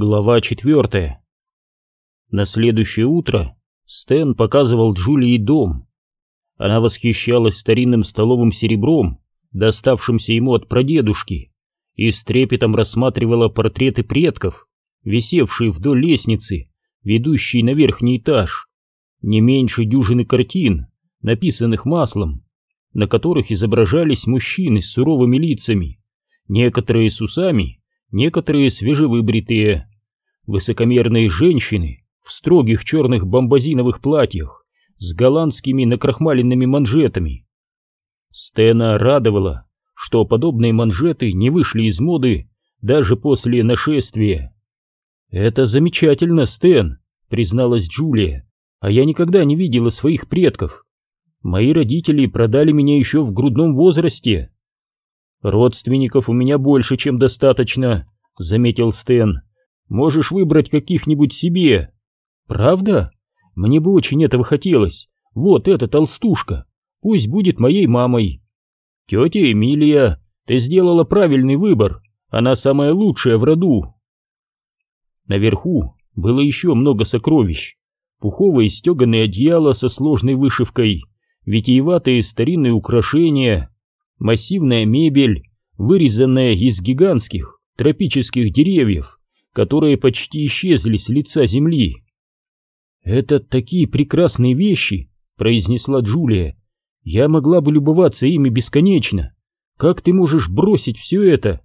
Глава четвертая. На следующее утро Стэн показывал Джулии дом. Она восхищалась старинным столовым серебром, доставшимся ему от прадедушки, и с трепетом рассматривала портреты предков, висевшие вдоль лестницы, ведущей на верхний этаж, не меньше дюжины картин, написанных маслом, на которых изображались мужчины с суровыми лицами, некоторые с усами, некоторые свежевыбритые, высокомерные женщины в строгих черных бомбазиновых платьях с голландскими накрахмаленными манжетами. Стена радовала, что подобные манжеты не вышли из моды даже после нашествия. «Это замечательно, Стэн», — призналась Джулия, «а я никогда не видела своих предков. Мои родители продали меня еще в грудном возрасте». «Родственников у меня больше, чем достаточно», — заметил Стэн. «Можешь выбрать каких-нибудь себе». «Правда? Мне бы очень этого хотелось. Вот эта толстушка. Пусть будет моей мамой». «Тетя Эмилия, ты сделала правильный выбор. Она самая лучшая в роду». Наверху было еще много сокровищ. Пуховые стеганые одеяла со сложной вышивкой, витиеватые старинные украшения, массивная мебель, вырезанная из гигантских тропических деревьев, которые почти исчезли с лица земли. «Это такие прекрасные вещи», — произнесла Джулия. «Я могла бы любоваться ими бесконечно. Как ты можешь бросить все это?»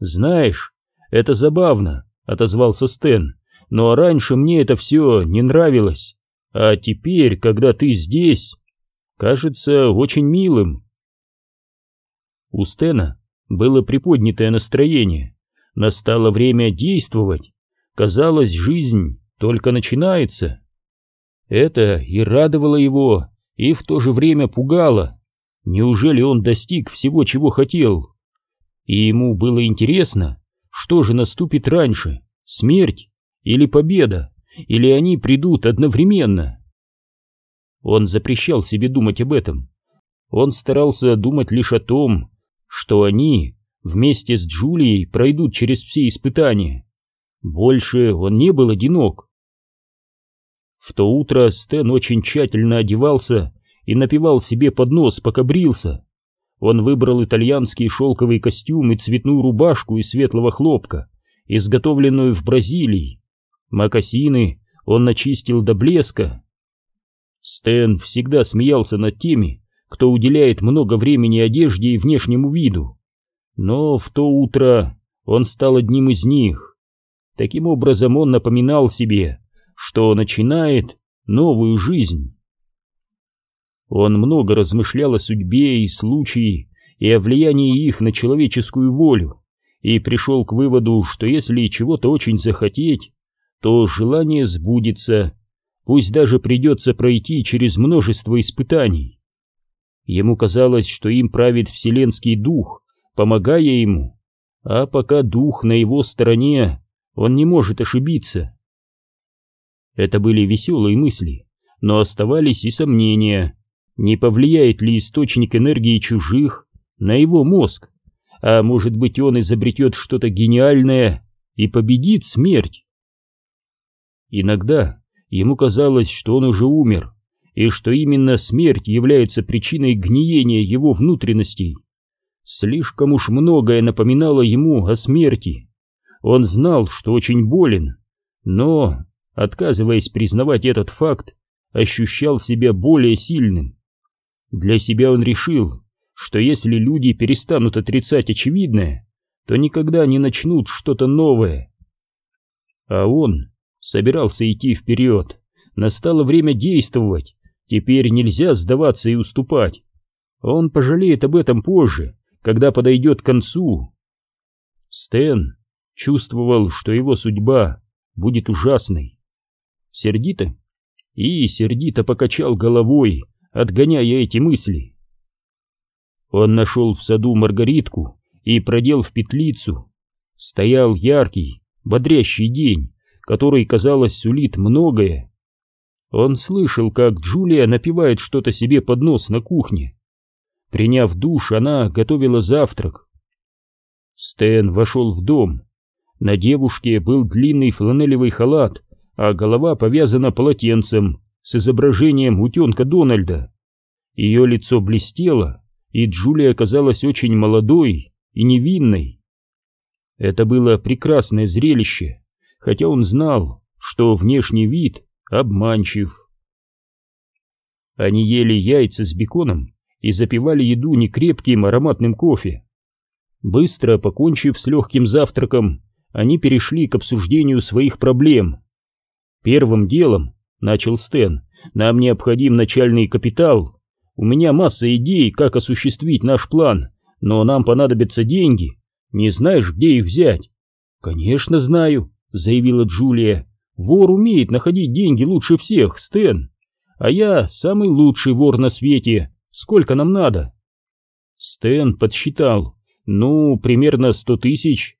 «Знаешь, это забавно», — отозвался Стэн. «Но раньше мне это все не нравилось. А теперь, когда ты здесь, кажется очень милым». У Стена было приподнятое настроение. Настало время действовать. Казалось, жизнь только начинается. Это и радовало его, и в то же время пугало. Неужели он достиг всего, чего хотел? И ему было интересно, что же наступит раньше, смерть или победа, или они придут одновременно. Он запрещал себе думать об этом. Он старался думать лишь о том, что они вместе с Джулией пройдут через все испытания. Больше он не был одинок. В то утро Стэн очень тщательно одевался и напивал себе под нос, пока брился. Он выбрал итальянский шелковый костюм и цветную рубашку из светлого хлопка, изготовленную в Бразилии. Макасины он начистил до блеска. Стэн всегда смеялся над теми, кто уделяет много времени одежде и внешнему виду. Но в то утро он стал одним из них. Таким образом он напоминал себе, что начинает новую жизнь. Он много размышлял о судьбе и случае, и о влиянии их на человеческую волю, и пришел к выводу, что если чего-то очень захотеть, то желание сбудется, пусть даже придется пройти через множество испытаний. Ему казалось, что им правит вселенский дух, помогая ему, а пока дух на его стороне, он не может ошибиться. Это были веселые мысли, но оставались и сомнения, не повлияет ли источник энергии чужих на его мозг, а может быть он изобретет что-то гениальное и победит смерть. Иногда ему казалось, что он уже умер, и что именно смерть является причиной гниения его внутренностей. Слишком уж многое напоминало ему о смерти. Он знал, что очень болен, но, отказываясь признавать этот факт, ощущал себя более сильным. Для себя он решил, что если люди перестанут отрицать очевидное, то никогда не начнут что-то новое. А он собирался идти вперед. Настало время действовать. Теперь нельзя сдаваться и уступать. Он пожалеет об этом позже, когда подойдет к концу. Стэн чувствовал, что его судьба будет ужасной. Сердито и сердито покачал головой, отгоняя эти мысли. Он нашел в саду Маргаритку и продел в петлицу. Стоял яркий, бодрящий день, который, казалось, сулит многое. Он слышал, как Джулия напивает что-то себе под нос на кухне. Приняв душ, она готовила завтрак. Стэн вошел в дом. На девушке был длинный фланелевый халат, а голова повязана полотенцем с изображением утенка Дональда. Ее лицо блестело, и Джулия казалась очень молодой и невинной. Это было прекрасное зрелище, хотя он знал, что внешний вид обманчив. Они ели яйца с беконом и запивали еду некрепким ароматным кофе. Быстро покончив с легким завтраком, они перешли к обсуждению своих проблем. Первым делом, начал Стэн, нам необходим начальный капитал. У меня масса идей, как осуществить наш план, но нам понадобятся деньги. Не знаешь, где их взять? Конечно, знаю, заявила Джулия. Вор умеет находить деньги лучше всех, Стэн. А я самый лучший вор на свете. Сколько нам надо? Стэн подсчитал. Ну, примерно сто тысяч.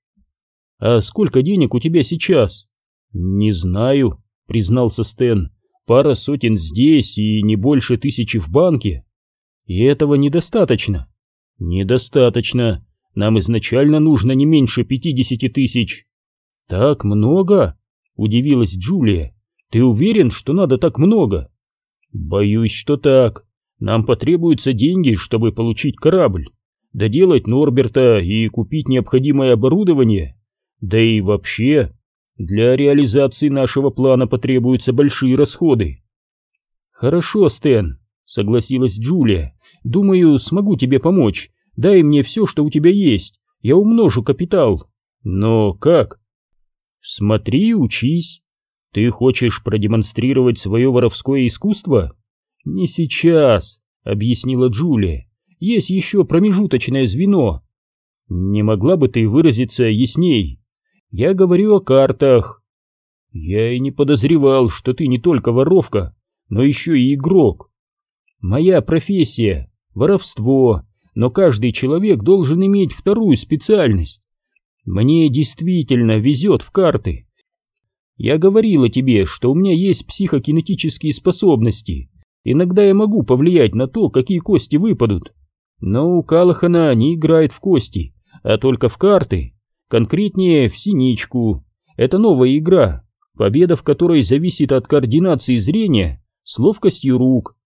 А сколько денег у тебя сейчас? Не знаю, признался Стэн. Пара сотен здесь и не больше тысячи в банке. И этого недостаточно. Недостаточно. Нам изначально нужно не меньше пятидесяти тысяч. Так много? Удивилась Джулия. Ты уверен, что надо так много? Боюсь, что так. Нам потребуются деньги, чтобы получить корабль, доделать Норберта и купить необходимое оборудование. Да и вообще, для реализации нашего плана потребуются большие расходы. Хорошо, Стэн, согласилась Джулия. Думаю, смогу тебе помочь. Дай мне все, что у тебя есть. Я умножу капитал. Но как? Смотри, учись. Ты хочешь продемонстрировать свое воровское искусство? Не сейчас, объяснила Джулия. Есть еще промежуточное звено. Не могла бы ты выразиться ясней? Я говорю о картах. Я и не подозревал, что ты не только воровка, но еще и игрок. Моя профессия — воровство, но каждый человек должен иметь вторую специальность. Мне действительно везет в карты. Я говорила тебе, что у меня есть психокинетические способности. Иногда я могу повлиять на то, какие кости выпадут. Но у Калахана не играет в кости, а только в карты. Конкретнее, в синичку. Это новая игра, победа в которой зависит от координации зрения с ловкостью рук.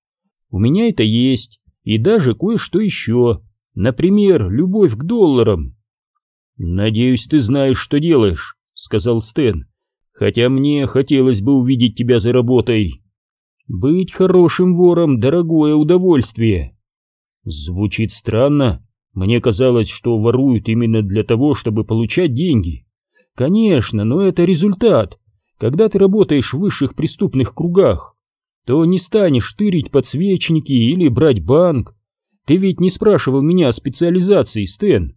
У меня это есть, и даже кое-что еще. Например, любовь к долларам. «Надеюсь, ты знаешь, что делаешь», — сказал Стэн. «Хотя мне хотелось бы увидеть тебя за работой». «Быть хорошим вором — дорогое удовольствие». Звучит странно. Мне казалось, что воруют именно для того, чтобы получать деньги. Конечно, но это результат. Когда ты работаешь в высших преступных кругах, то не станешь тырить подсвечники или брать банк. Ты ведь не спрашивал меня о специализации, Стэн.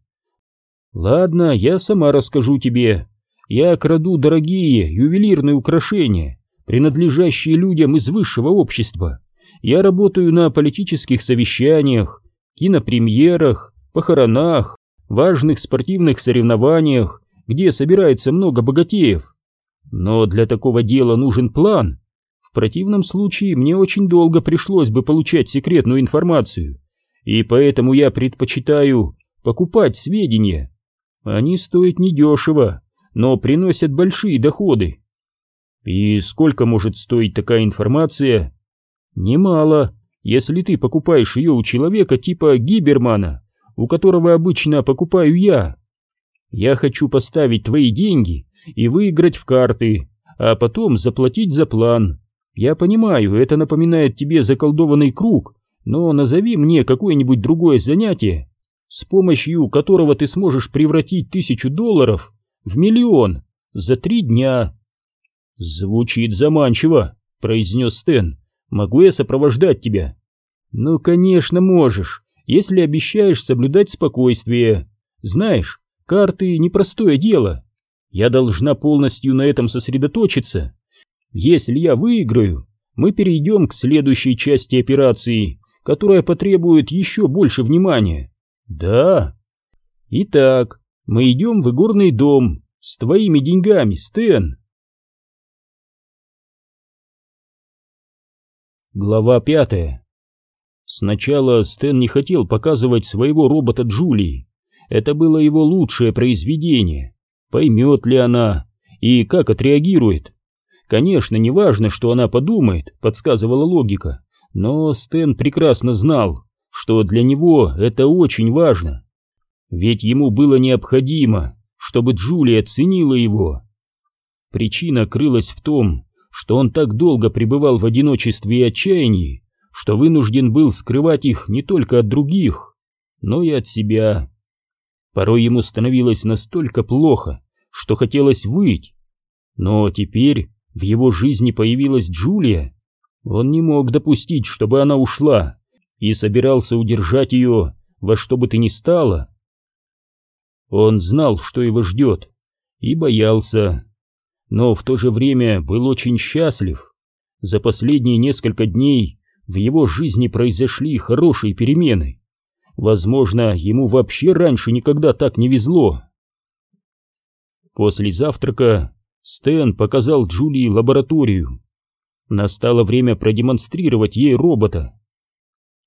Ладно, я сама расскажу тебе. Я краду дорогие ювелирные украшения, принадлежащие людям из высшего общества. Я работаю на политических совещаниях, кинопремьерах, похоронах, важных спортивных соревнованиях, где собирается много богатеев. Но для такого дела нужен план. В противном случае мне очень долго пришлось бы получать секретную информацию, и поэтому я предпочитаю покупать сведения они стоят недешево, но приносят большие доходы. И сколько может стоить такая информация? Немало, если ты покупаешь ее у человека типа Гибермана, у которого обычно покупаю я. Я хочу поставить твои деньги и выиграть в карты, а потом заплатить за план. Я понимаю, это напоминает тебе заколдованный круг, но назови мне какое-нибудь другое занятие, с помощью которого ты сможешь превратить тысячу долларов в миллион за три дня. Звучит заманчиво, произнес Стэн. Могу я сопровождать тебя? Ну, конечно, можешь, если обещаешь соблюдать спокойствие. Знаешь, карты непростое дело. Я должна полностью на этом сосредоточиться. Если я выиграю, мы перейдем к следующей части операции, которая потребует еще больше внимания. Да. Итак, мы идем в игорный дом с твоими деньгами, Стэн. Глава пятая. Сначала Стэн не хотел показывать своего робота Джулии. Это было его лучшее произведение. поймет ли она и как отреагирует. Конечно, не важно, что она подумает, подсказывала логика, но Стэн прекрасно знал, что для него это очень важно. Ведь ему было необходимо, чтобы Джулия оценила его. Причина крылась в том, что он так долго пребывал в одиночестве и отчаянии, что вынужден был скрывать их не только от других, но и от себя. Порой ему становилось настолько плохо, что хотелось выть. Но теперь в его жизни появилась Джулия. Он не мог допустить, чтобы она ушла, и собирался удержать ее во что бы то ни стало. Он знал, что его ждет, и боялся, но в то же время был очень счастлив. За последние несколько дней в его жизни произошли хорошие перемены. Возможно, ему вообще раньше никогда так не везло. После завтрака Стэн показал Джулии лабораторию. Настало время продемонстрировать ей робота.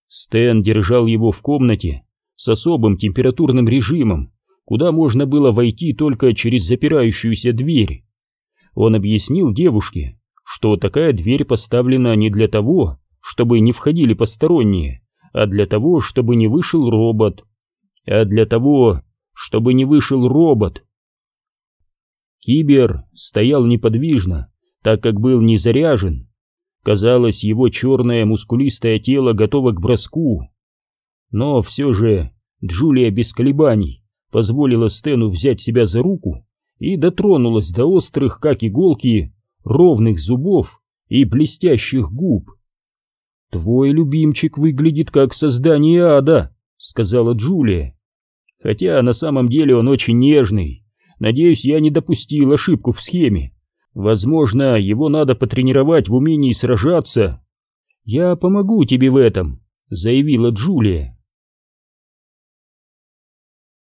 Стэн держал его в комнате с особым температурным режимом, куда можно было войти только через запирающуюся дверь. Он объяснил девушке, что такая дверь поставлена не для того, чтобы не входили посторонние, а для того, чтобы не вышел робот. А для того, чтобы не вышел робот. Кибер стоял неподвижно, так как был не заряжен. Казалось, его черное мускулистое тело готово к броску. Но все же Джулия без колебаний позволила Стэну взять себя за руку и дотронулась до острых, как иголки, ровных зубов и блестящих губ. «Твой любимчик выглядит как создание ада», — сказала Джулия. «Хотя на самом деле он очень нежный. Надеюсь, я не допустил ошибку в схеме. Возможно, его надо потренировать в умении сражаться». «Я помогу тебе в этом», — заявила Джулия.